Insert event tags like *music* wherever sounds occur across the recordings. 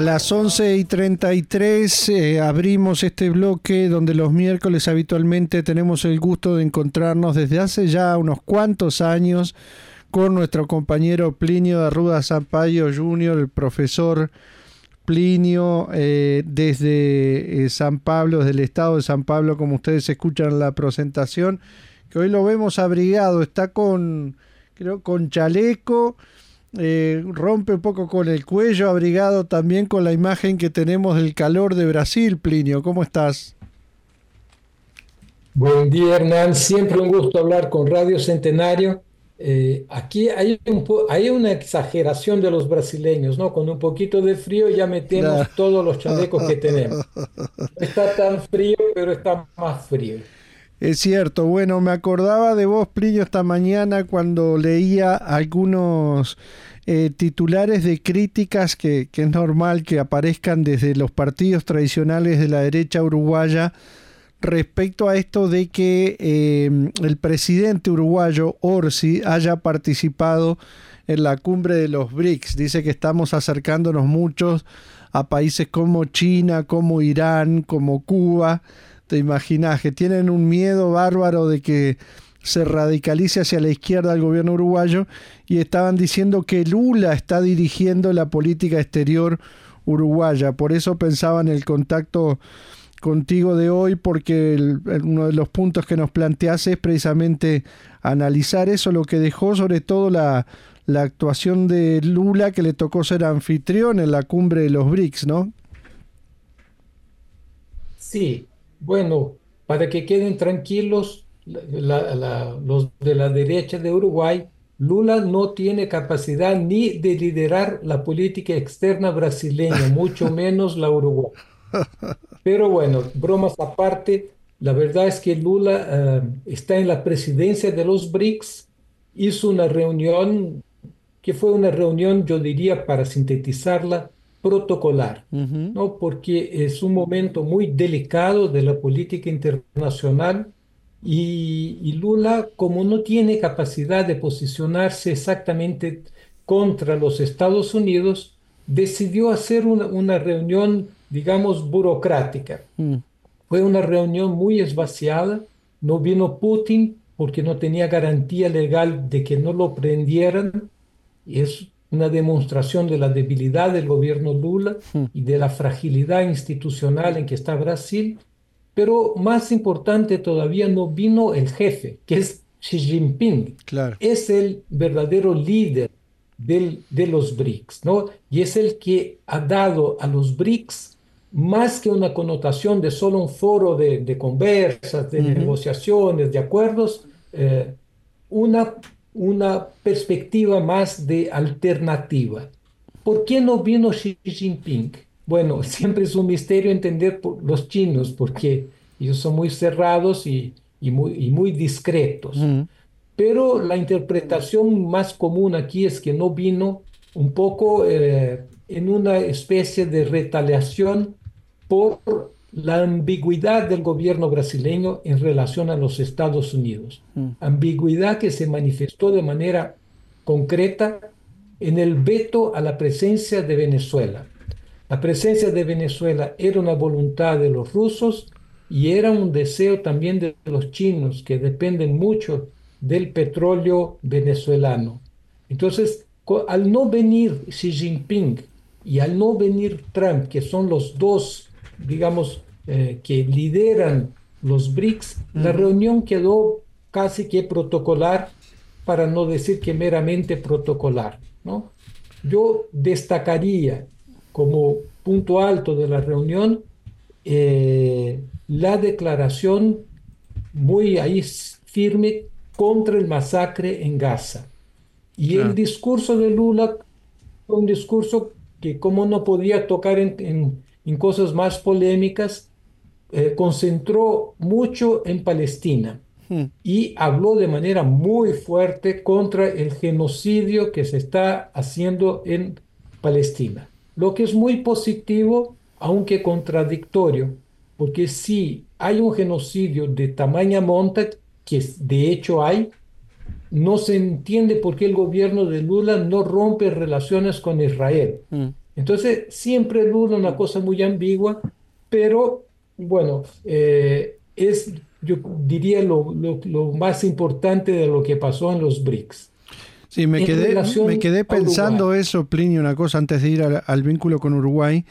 A las 11 y 33 eh, abrimos este bloque donde los miércoles habitualmente tenemos el gusto de encontrarnos desde hace ya unos cuantos años con nuestro compañero Plinio de Arruda Sampaio Jr., el profesor Plinio eh, desde eh, San Pablo, desde el estado de San Pablo, como ustedes escuchan la presentación, que hoy lo vemos abrigado, está con, creo, con chaleco eh, rompe un poco con el cuello, abrigado también con la imagen que tenemos del calor de Brasil. Plinio, ¿cómo estás? Buen día, Hernán. Siempre un gusto hablar con Radio Centenario. Eh, aquí hay, un hay una exageración de los brasileños, ¿no? Con un poquito de frío ya metemos todos los chalecos que tenemos. *laughs* No está tan frío, pero está más frío. Es cierto, bueno, me acordaba de vos, Plinio, esta mañana cuando leía algunos eh, titulares de críticas que, es normal que aparezcan desde los partidos tradicionales de la derecha uruguaya respecto a esto de que em, el presidente uruguayo Orsi haya participado en la cumbre de los BRICS. Dice que estamos acercándonos muchos a países como China, como Irán, como Cuba te imaginas que tienen un miedo bárbaro de que se radicalice hacia la izquierda el gobierno uruguayo y estaban diciendo que Lula está dirigiendo la política exterior uruguaya. Por eso pensaba en el contacto contigo de hoy, porque uno de los puntos que nos planteas es precisamente analizar eso, lo que dejó sobre todo la, la actuación de Lula, que le tocó ser anfitrión en la cumbre de los BRICS, ¿no? Sí, bueno, para que queden tranquilos los de la derecha de Uruguay, Lula no tiene capacidad ni de liderar la política externa brasileña, *laughs* mucho menos la Uruguay. Pero bueno, bromas aparte, la verdad es que Lula eh, está en la presidencia de los BRICS, hizo una reunión que fue una reunión, yo diría, para sintetizarla, protocolar, ¿no? porque es un momento muy delicado de la política internacional y, Lula, como no tiene capacidad de posicionarse exactamente contra los Estados Unidos, decidió hacer una, reunión, digamos, burocrática. Mm. Fue una reunión muy esvaciada, no vino Putin porque no tenía garantía legal de que no lo prendieran, y es una demostración de la debilidad del gobierno Lula hmm. y de la fragilidad institucional en que está Brasil, pero más importante todavía no vino el jefe, que es Xi Jinping. Claro. Es el verdadero líder del, de los BRICS, ¿no? Y es el que ha dado a los BRICS más que una connotación de solo un foro de, conversas, de negociaciones, de acuerdos, eh, una una perspectiva más de alternativa. ¿Por qué no vino Xi Jinping? Bueno, *laughs* siempre es un misterio entender por los chinos, porque ellos son muy cerrados y, muy, muy, discretos. Pero la interpretación más común aquí es que no vino un poco eh, en una especie de retaliación por la ambigüedad del gobierno brasileño en relación a los Estados Unidos. Mm. Ambigüedad que se manifestó de manera concreta en el veto a la presencia de Venezuela. La presencia de Venezuela era una voluntad de los rusos y era un deseo también de los chinos, que dependen mucho del petróleo venezolano. Entonces, al no venir Xi Jinping y al no venir Trump, que son los dos digamos, eh, que lideran los BRICS, la reunión quedó casi que protocolar, para no decir que meramente protocolar. ¿no? Yo destacaría como punto alto de la reunión eh, la declaración muy ahí firme contra el masacre en Gaza. Y el discurso de Lula fue un discurso que como no podía tocar en en cosas más polémicas, eh, concentró mucho en Palestina hmm. y habló de manera muy fuerte contra el genocidio que se está haciendo en Palestina, lo que es muy positivo, aunque contradictorio, porque si hay un genocidio de tamaña monta, que de hecho hay, no se entiende por qué el gobierno de Lula no rompe relaciones con Israel. Hmm. Entonces, siempre Lula una cosa muy ambigua, pero bueno, eh, es, yo diría, lo, más importante de lo que pasó en los BRICS. Sí, me quedé, me quedé pensando eso, Plinio, una cosa antes de ir al, vínculo con Uruguay.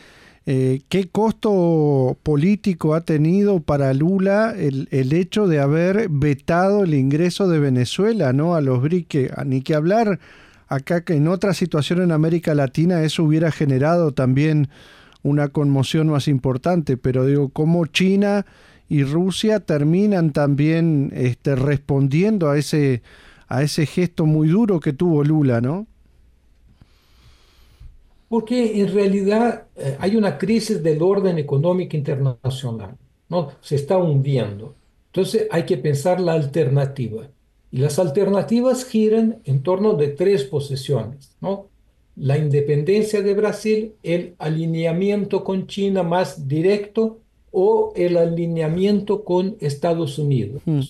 Eh, ¿Qué costo político ha tenido para Lula el, el, hecho de haber vetado el ingreso de Venezuela ¿no? a los BRICS? Ni que hablar acá que en otra situación en América Latina eso hubiera generado también una conmoción más importante, pero digo, cómo China y Rusia terminan también este, respondiendo a ese, a ese gesto muy duro que tuvo Lula, ¿no? Porque en realidad eh, hay una crisis del orden económico internacional, ¿no? Se está hundiendo. Entonces hay que pensar la alternativa. Y las alternativas giran en torno de tres posiciones, ¿no? la independencia de Brasil, el alineamiento con China más directo o el alineamiento con Estados Unidos. Mm.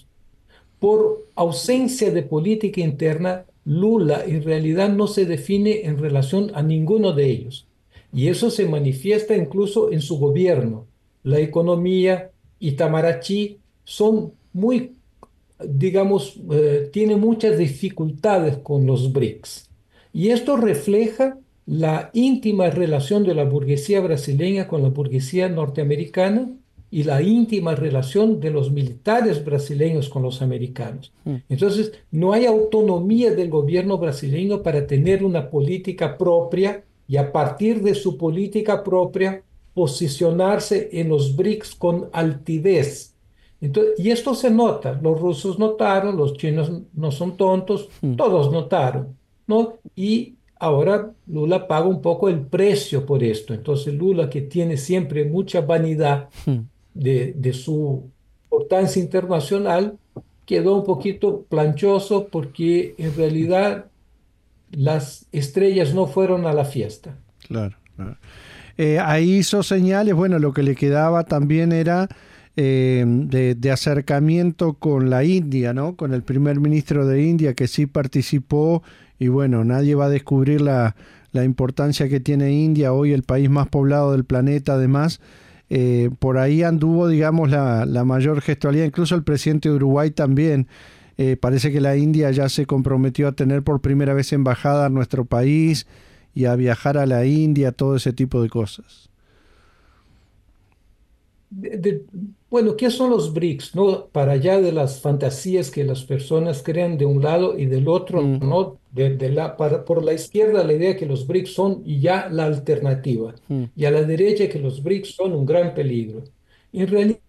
Por ausencia de política interna, Lula en realidad no se define en relación a ninguno de ellos. Y eso se manifiesta incluso en su gobierno. La economía, Itamaraty, son muy, digamos, eh, tiene muchas dificultades con los BRICS. Y esto refleja la íntima relación de la burguesía brasileña con la burguesía norteamericana y la íntima relación de los militares brasileños con los americanos. Mm. Entonces, no hay autonomía del gobierno brasileño para tener una política propia y a partir de su política propia posicionarse en los BRICS con altivez. Y esto se nota, los rusos notaron, los chinos no son tontos, mm. todos notaron. Y ahora Lula paga un poco el precio por esto. Entonces Lula, que tiene siempre mucha vanidad hmm. de, su importancia internacional, quedó un poquito planchoso porque en realidad las estrellas no fueron a la fiesta. Claro, eh, ahí hizo señales, bueno, lo que le quedaba también era eh, de, acercamiento con la India, ¿no? Con el primer ministro de India que sí participó y bueno, nadie va a descubrir la, importancia que tiene India, hoy el país más poblado del planeta además. Eh, por ahí anduvo, digamos, la, mayor gestualidad, incluso el presidente de Uruguay también. Eh, parece que la India ya se comprometió a tener por primera vez embajada a nuestro país y a viajar a la India, todo ese tipo de cosas. Bueno, ¿qué son los BRICS? ¿no? Para allá de las fantasías que las personas crean de un lado y del otro, mm. ¿no? De, la, para, por la izquierda la idea que los BRICS son ya la alternativa mm. y a la derecha que los BRICS son un gran peligro. En realidad,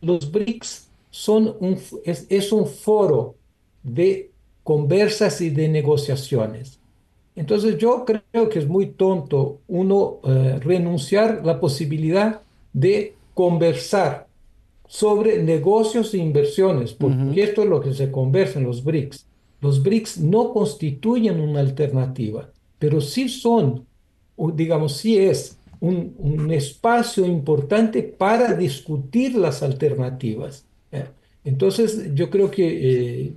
los BRICS son un, es, un foro de conversas y de negociaciones. Entonces yo creo que es muy tonto uno eh, renunciar la posibilidad de conversar sobre negocios e inversiones, porque esto es lo que se conversa en los BRICS. Los BRICS no constituyen una alternativa, pero sí son, digamos, sí es un, espacio importante para discutir las alternativas. Entonces, yo creo que eh,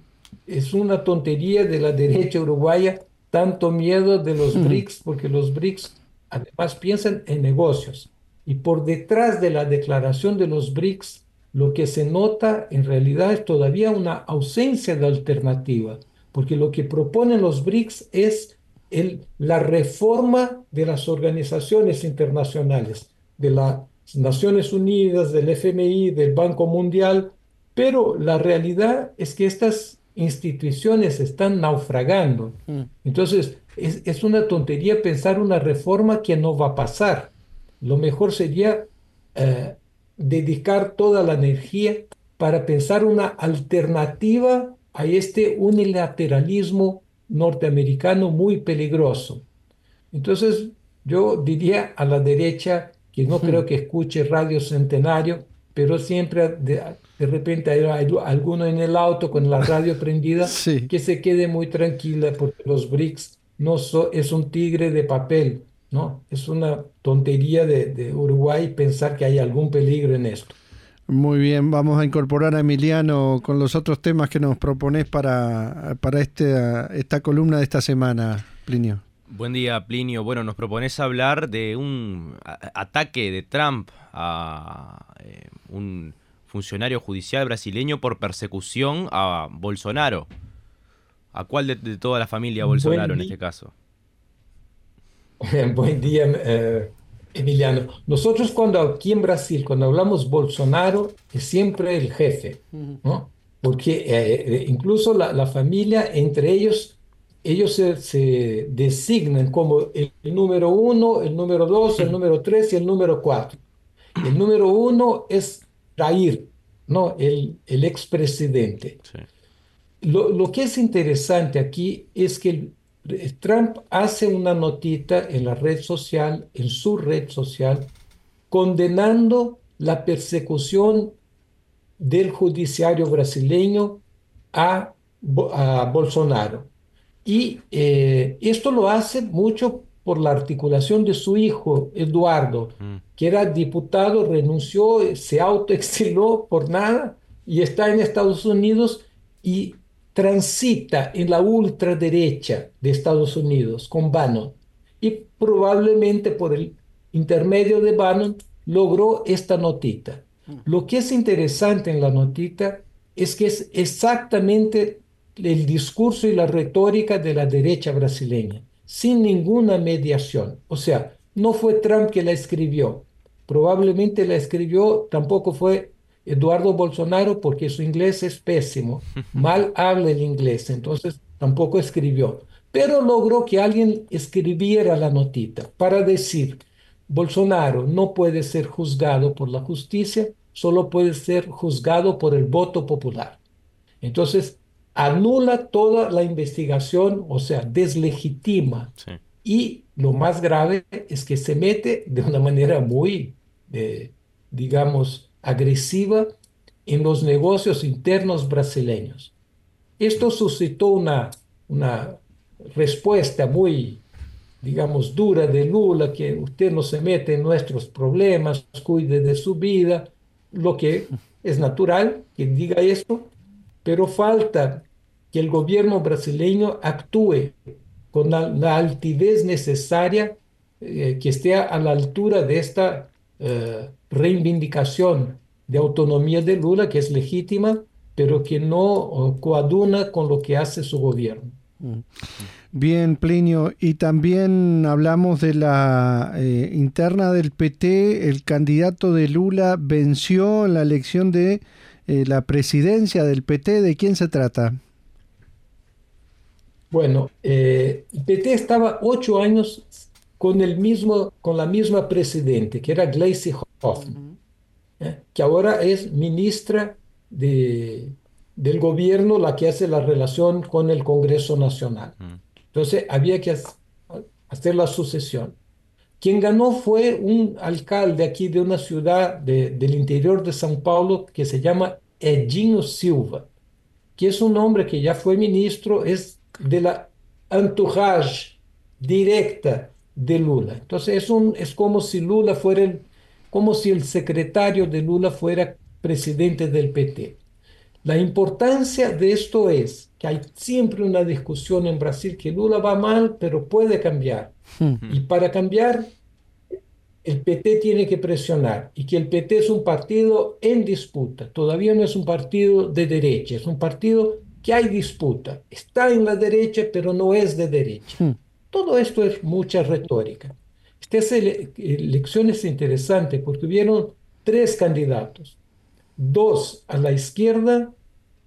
es una tontería de la derecha uruguaya tanto miedo de los BRICS, porque los BRICS además piensan en negocios. Y por detrás de la declaración de los BRICS lo que se nota en realidad es todavía una ausencia de alternativa, porque lo que proponen los BRICS es el, la reforma de las organizaciones internacionales, de las Naciones Unidas, del FMI, del Banco Mundial, pero la realidad es que estas instituciones están naufragando. Mm. Entonces, es, una tontería pensar una reforma que no va a pasar. Lo mejor sería eh, dedicar toda la energía para pensar una alternativa a este unilateralismo norteamericano muy peligroso. Entonces, yo diría a la derecha, que no creo que escuche Radio Centenario, pero siempre de, repente hay, alguno en el auto con la radio *laughs* prendida que se quede muy tranquila porque los BRICS no es un tigre de papel, ¿no? Es una tontería de, de Uruguay pensar que hay algún peligro en esto. Muy bien, vamos a incorporar a Emiliano con los otros temas que nos propones para, para este, esta columna de esta semana, Plinio. Buen día, Plinio. Bueno, nos propones hablar de un ataque de Trump a eh, un funcionario judicial brasileño por persecución a Bolsonaro. ¿A cuál de, toda la familia Bolsonaro en este caso? *laughs* Buen día, eh, Emiliano, nosotros cuando aquí en Brasil, cuando hablamos Bolsonaro, es siempre el jefe, ¿no? Porque eh, eh, incluso la, familia, entre ellos, ellos se, designan como el, número uno, el número dos, el número tres y el número cuatro. El número uno es Jair, ¿no? El, el expresidente. Lo, lo que es interesante aquí es que el, Trump hace una notita en la red social, en su red social, condenando la persecución del judiciario brasileño a, Bolsonaro. Y eh, esto lo hace mucho por la articulación de su hijo, Eduardo, mm. que era diputado, renunció, se autoexiló por nada y está en Estados Unidos y transita en la ultraderecha de Estados Unidos con Bannon y probablemente por el intermedio de Bannon logró esta notita. Mm. Lo que es interesante en la notita es que es exactamente el discurso y la retórica de la derecha brasileña, sin ninguna mediación. O sea, no fue Trump que la escribió, probablemente la escribió, tampoco fue Eduardo Bolsonaro porque su inglés es pésimo, *laughs* mal habla el inglés, entonces tampoco escribió, pero logró que alguien escribiera la notita para decir, Bolsonaro no puede ser juzgado por la justicia, solo puede ser juzgado por el voto popular. Entonces, anula toda la investigación, o sea, deslegitima. Y lo más grave es que se mete de una manera muy, eh, digamos, agresiva en los negocios internos brasileños. Esto suscitó una, una respuesta muy, digamos, dura de Lula, que usted no se mete en nuestros problemas, cuide de su vida, lo que es natural que diga esto, pero falta que el gobierno brasileño actúe con la, altivez necesaria eh, que esté a la altura de esta eh, reivindicación de autonomía de Lula, que es legítima, pero que no coaduna con lo que hace su gobierno. Mm. Bien, Plinio, y también hablamos de la eh, interna del PT, el candidato de Lula venció en la elección de eh, la presidencia del PT, ¿de quién se trata? Bueno, el PT estaba ocho años con, el mismo, con la misma presidente, que era Gleisi ¿eh? que ahora es ministra de, del gobierno, la que hace la relación con el Congreso Nacional. Mm. Entonces había que hacer la sucesión. Quien ganó fue un alcalde aquí de una ciudad del interior de São Paulo que se llama Edinho Silva, que es un hombre que ya fue ministro, es de la entourage directa de Lula. Entonces es, un, es como si Lula fuera el, como si el secretario de Lula fuera presidente del PT. La importancia de esto es que hay siempre una discusión en Brasil que Lula va mal, pero puede cambiar. Hmm. Y para cambiar, el PT tiene que presionar y que el PT es un partido en disputa. Todavía no es un partido de derecha, es un partido que hay disputa. Está en la derecha, pero no es de derecha. Hmm. Todo esto es mucha retórica. Esta elección es interesante porque hubieron tres candidatos. Dos a la izquierda,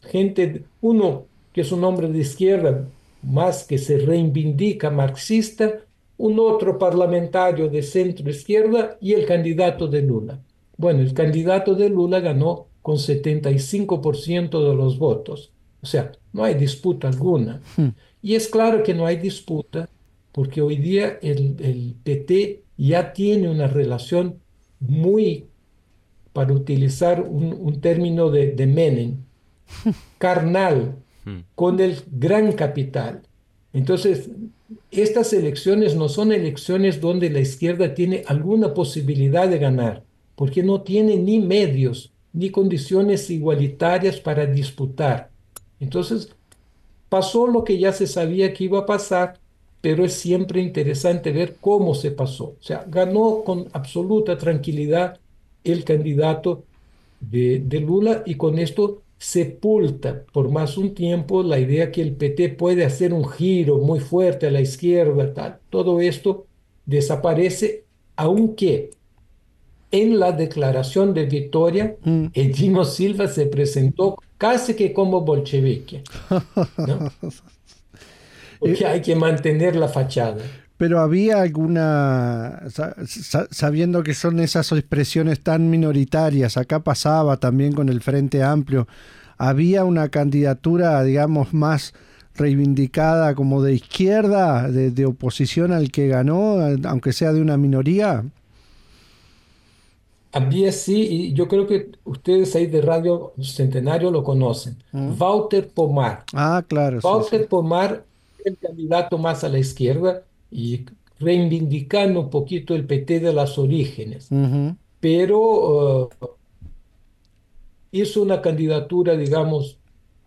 gente, uno que es un hombre de izquierda, más que se reivindica marxista, un otro parlamentario de centro izquierda y el candidato de Lula. Bueno, el candidato de Lula ganó con 75% de los votos. O sea, no hay disputa alguna. Hmm. Y es claro que no hay disputa porque hoy día el, el PT ya tiene una relación muy para utilizar un, término de, de Menem, *laughs* carnal, hmm. con el gran capital. Entonces, estas elecciones no son elecciones donde la izquierda tiene alguna posibilidad de ganar, porque no tiene ni medios ni condiciones igualitarias para disputar. Entonces, pasó lo que ya se sabía que iba a pasar, pero es siempre interesante ver cómo se pasó. O sea, ganó con absoluta tranquilidad el candidato de, de Lula y con esto sepulta por más un tiempo la idea que el PT puede hacer un giro muy fuerte a la izquierda, tal. Todo esto desaparece, aunque en la declaración de victoria, mm. Edino Silva se presentó casi que como bolchevique. *laughs* Porque hay que mantener la fachada. Pero había alguna, sabiendo que son esas expresiones tan minoritarias, acá pasaba también con el Frente Amplio, había una candidatura, digamos, más reivindicada como de izquierda, de, oposición al que ganó, aunque sea de una minoría. Había sí, y yo creo que ustedes ahí de Radio Centenario lo conocen. Mm. Walter Pomar. Ah, claro. Walter Pomar, el candidato más a la izquierda, y reivindicando un poquito el PT de las orígenes. Pero uh, hizo una candidatura, digamos,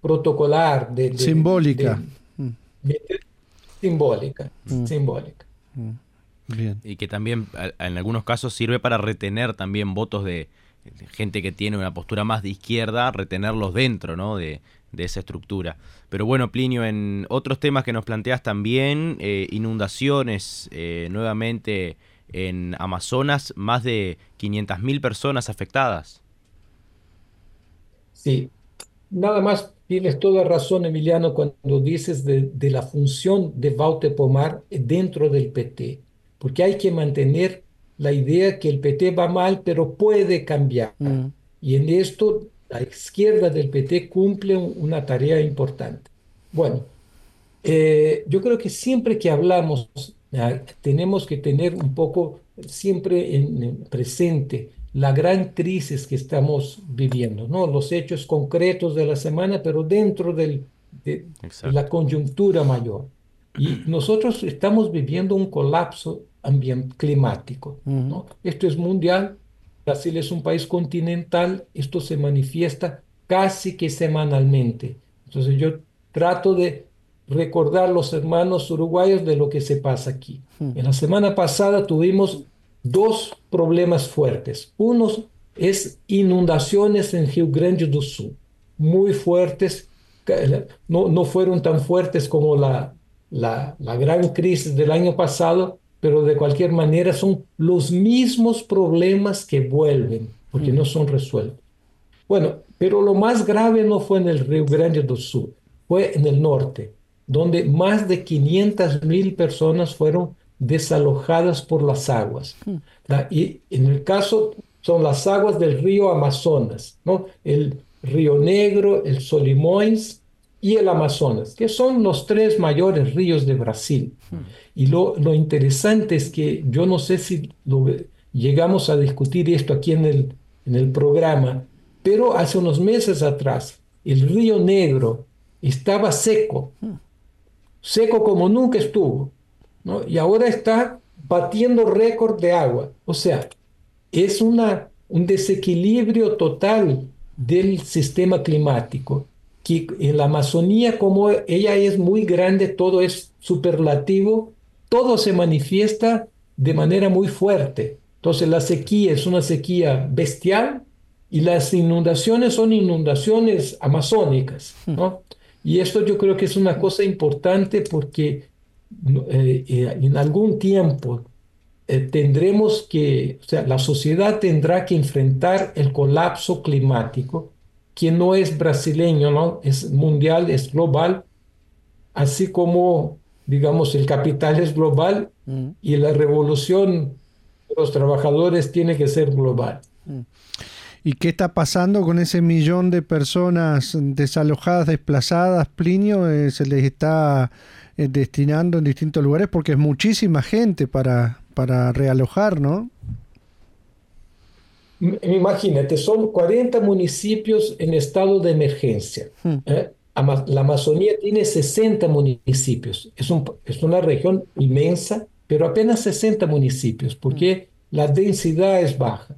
protocolar. De, simbólica. simbólica, mm. simbólica. Mm. Y que también en algunos casos sirve para retener también votos de, gente que tiene una postura más de izquierda, retenerlos dentro ¿no? de, de esa estructura. Pero bueno, Plinio, en otros temas que nos planteas también, eh, inundaciones eh, nuevamente en Amazonas, más de 500.000 personas afectadas. Sí, nada más tienes toda razón, Emiliano, cuando dices de, la función de Walter Pomar dentro del PT, porque hay que mantener la idea que el PT va mal, pero puede cambiar. Mm. Y en esto la izquierda del PT cumple una tarea importante. Bueno, eh, yo creo que siempre que hablamos tenemos que tener un poco siempre en, presente la gran crisis que estamos viviendo, ¿no? Los hechos concretos de la semana, pero dentro del, de, la coyuntura mayor. Y nosotros estamos viviendo un colapso climático, ¿no? Esto es mundial, Brasil es un país continental, esto se manifiesta casi que semanalmente. Entonces yo trato de recordar los hermanos uruguayos de lo que se pasa aquí. Hmm. En la semana pasada tuvimos dos problemas fuertes. Uno es inundaciones en Rio Grande do Sul, muy fuertes, no, no fueron tan fuertes como la, la, la gran crisis del año pasado, pero de cualquier manera son los mismos problemas que vuelven, porque no son resueltos. Bueno, pero lo más grave no fue en el Río Grande do Sul, fue en el norte, donde más de 500 mil personas fueron desalojadas por las aguas. Y en el caso son las aguas del río Amazonas, ¿no? el Río Negro, el Solimões y el Amazonas, que son los tres mayores ríos de Brasil. Y lo, lo, interesante es que yo no sé si llegamos a discutir esto aquí en el, en el programa, pero hace unos meses atrás el río Negro estaba seco, seco como nunca estuvo, ¿no? y ahora está batiendo récord de agua. O sea, es una, un desequilibrio total del sistema climático que en la Amazonía, como ella es muy grande, todo es superlativo, todo se manifiesta de manera muy fuerte. Entonces la sequía es una sequía bestial y las inundaciones son inundaciones amazónicas. Hmm. ¿no? Y esto yo creo que es una cosa importante porque eh, eh, en algún tiempo eh, tendremos que, o sea, la sociedad tendrá que enfrentar el colapso climático que no es brasileño, ¿no? Es mundial, es global, así como, digamos, el capital es global mm. y la revolución de los trabajadores tiene que ser global. Mm. ¿Y qué está pasando con ese millón de personas desalojadas, desplazadas, Plinio? Eh, ¿Se les está eh, destinando en distintos lugares? Porque es muchísima gente para, para realojar, ¿no? Imagínate, son 40 municipios en estado de emergencia. Hmm. ¿eh? La Amazonía tiene 60 municipios. Es, un, es una región inmensa, pero apenas 60 municipios, porque hmm. la densidad es baja.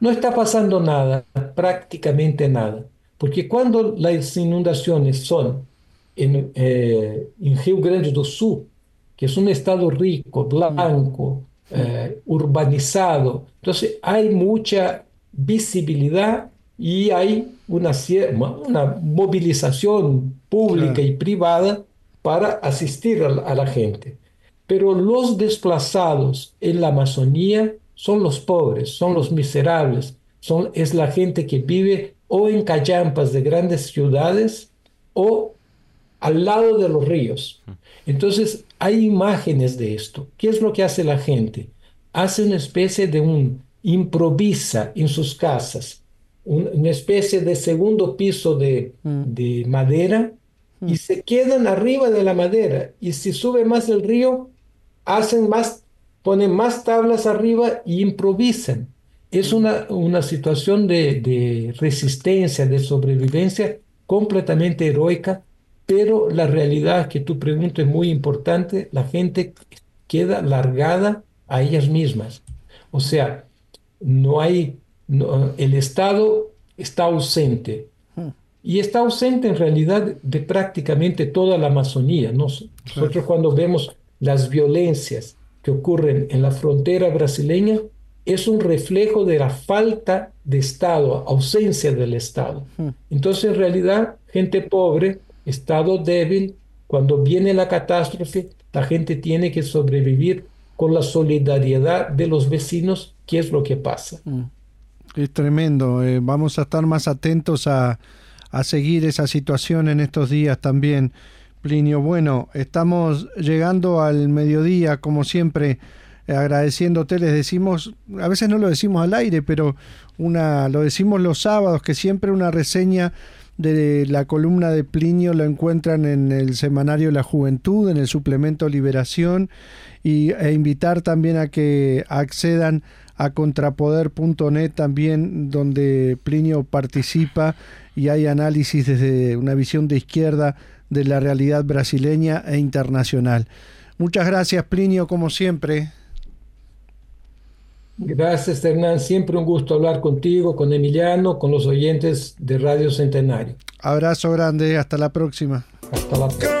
No está pasando nada, prácticamente nada, porque cuando las inundaciones son en, eh, en Rio Grande do Sul, que es un estado rico, blanco, eh, urbanizado. Entonces hay mucha visibilidad y hay una, una movilización pública y privada para asistir a, la gente. Pero los desplazados en la Amazonía son los pobres, son los miserables, son, es la gente que vive o en callampas de grandes ciudades o al lado de los ríos. Entonces, hay imágenes de esto. ¿Qué es lo que hace la gente? Hace una especie de un improvisa en sus casas, una especie de segundo piso de, mm. de madera y mm. se quedan arriba de la madera. Y si sube más el río, hacen más, ponen más tablas arriba y improvisan. Es una, una situación de, de resistencia, de sobrevivencia completamente heroica pero la realidad que tu pregunta es muy importante, la gente queda largada a ellas mismas. O sea, no hay, el Estado está ausente. Y está ausente en realidad de prácticamente toda la Amazonía. Nosotros cuando vemos las violencias que ocurren en la frontera brasileña, es un reflejo de la falta de Estado, ausencia del Estado. Entonces, en realidad, gente pobre estado débil, cuando viene la catástrofe, la gente tiene que sobrevivir con la solidaridad de los vecinos, ¿qué es lo que pasa? Mm. Es tremendo, eh, vamos a estar más atentos a, a seguir esa situación en estos días también. Plinio, bueno, estamos llegando al mediodía, como siempre, agradeciéndote, les decimos, a veces no lo decimos al aire, pero una, lo decimos los sábados, que siempre una reseña de la columna de Plinio lo encuentran en el semanario La Juventud, en el suplemento Liberación, y, e invitar también a que accedan a contrapoder.net también, donde Plinio participa y hay análisis desde una visión de izquierda de la realidad brasileña e internacional. Muchas gracias, Plinio, como siempre. Gracias, Hernán. Siempre un gusto hablar contigo, con Emiliano, con los oyentes de Radio Centenario. Abrazo grande, hasta la próxima. Hasta la próxima.